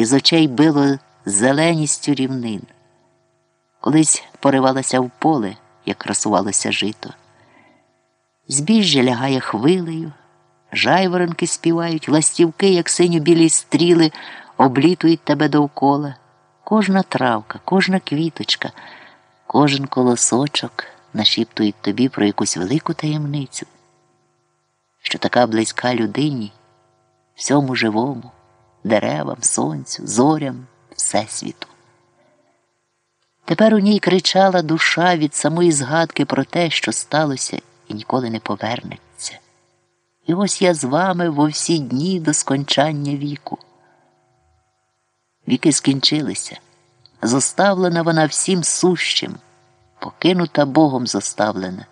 із очей било зеленістю рівнин. Колись поривалася в поле, як красувалося жито. Збіжжя лягає хвилею, жайворонки співають, ластівки, як синьо білі стріли, облітують тебе довкола. Кожна травка, кожна квіточка, кожен колосочок нашіптують тобі про якусь велику таємницю, що така близька людині, всьому живому, деревам, сонцю, зорям, всесвіту. Тепер у ній кричала душа від самої згадки про те, що сталося і ніколи не повернеться. І ось я з вами во всі дні до скончання віку. Віки скінчилися, зоставлена вона всім сущим, покинута Богом зоставлена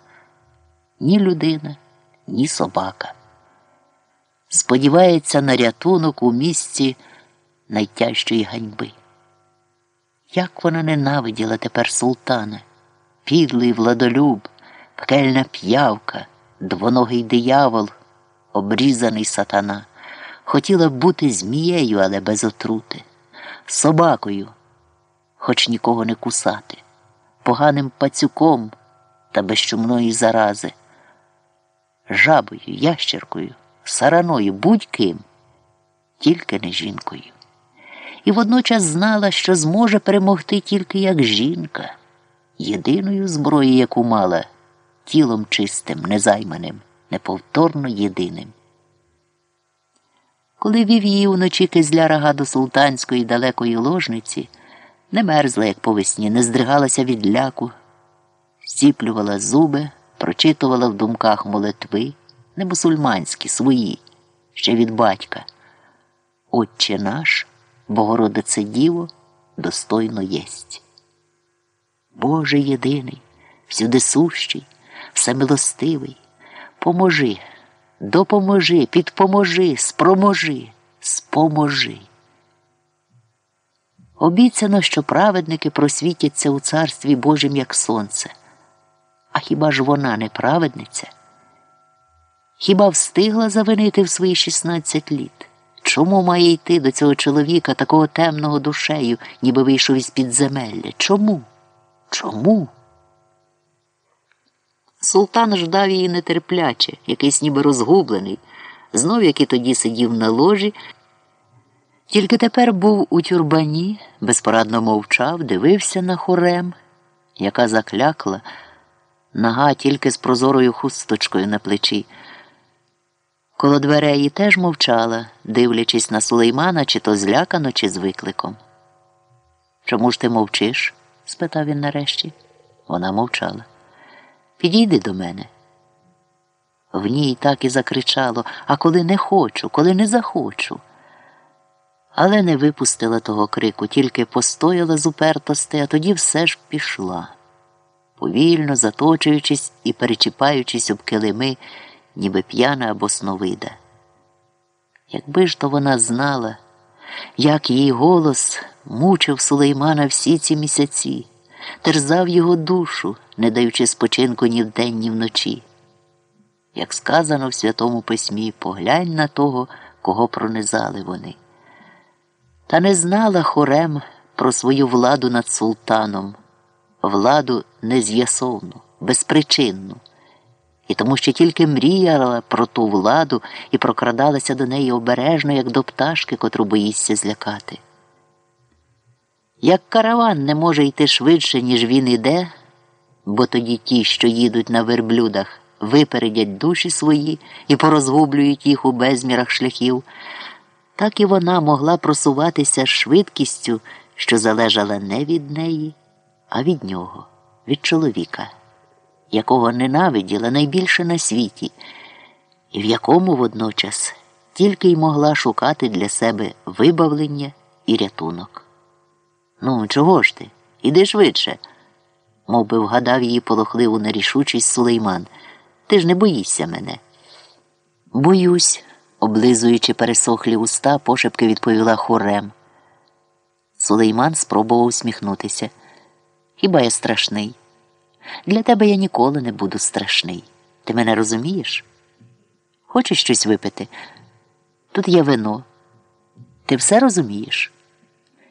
ні людина, ні собака. Сподівається на рятунок у місці найтяжчої ганьби. Як вона ненавиділа тепер султана, підлий владолюб, пекельна п'явка, двоногий диявол, обрізаний сатана, хотіла бути змією, але без отрути, собакою, хоч нікого не кусати, поганим пацюком та безчумної зарази, жабою, ящеркою, сараною, будь-ким, тільки не жінкою і водночас знала, що зможе перемогти тільки як жінка, єдиною зброєю, яку мала, тілом чистим, незайманим, неповторно єдиним. Коли вів її уночі кизляра до султанської далекої ложниці, не мерзла, як по весні, не здригалася від ляку, стіплювала зуби, прочитувала в думках молитви, не мусульманські, свої, ще від батька. Отче наш. Богородице Діво достойно єсть. Боже єдиний, всюди сущий, всемилостивий, поможи, допоможи, підпоможи, спроможи, споможи. Обіцяно, що праведники просвітяться у царстві Божім, як сонце. А хіба ж вона не праведниця? Хіба встигла завинити в свої 16 літ? Чому має йти до цього чоловіка такого темного душею, ніби вийшов із підземелля? Чому? Чому? Султан ждав її нетерпляче, якийсь ніби розгублений, знов як і тоді сидів на ложі, тільки тепер був у тюрбані, безпорадно мовчав, дивився на хорем, яка заклякла, нога тільки з прозорою хусточкою на плечі. Коло дверей теж мовчала, дивлячись на сулеймана, чи то злякано, чи з викликом. Чому ж ти мовчиш? спитав він нарешті. Вона мовчала. Підійди до мене. В ній так і закричало, а коли не хочу, коли не захочу. Але не випустила того крику, тільки постояла з упертости, а тоді все ж пішла, повільно заточуючись і перечіпаючись об килими ніби п'яна або сновида. Якби ж то вона знала, як її голос мучив Сулеймана всі ці місяці, терзав його душу, не даючи спочинку ні вдень, ні вночі. Як сказано в Святому Письмі, поглянь на того, кого пронизали вони. Та не знала хорем про свою владу над султаном, владу нез'ясовну, безпричинну і тому що тільки мріяла про ту владу і прокрадалася до неї обережно, як до пташки, котру боїшся злякати. Як караван не може йти швидше, ніж він іде, бо тоді ті, що їдуть на верблюдах, випередять душі свої і порозгублюють їх у безмірах шляхів, так і вона могла просуватися швидкістю, що залежала не від неї, а від нього, від чоловіка якого ненавиділа найбільше на світі, і в якому водночас тільки й могла шукати для себе вибавлення і рятунок. Ну, чого ж ти? Іди швидше, мов би вгадав її полохливу нерішучість Сулейман. Ти ж не боїшся мене. Боюсь, облизуючи пересохлі уста, пошепки відповіла хорем. Сулейман спробував усміхнутися. Хіба я страшний? Для тебе я ніколи не буду страшний. Ти мене розумієш? Хочеш щось випити? Тут є вино. Ти все розумієш?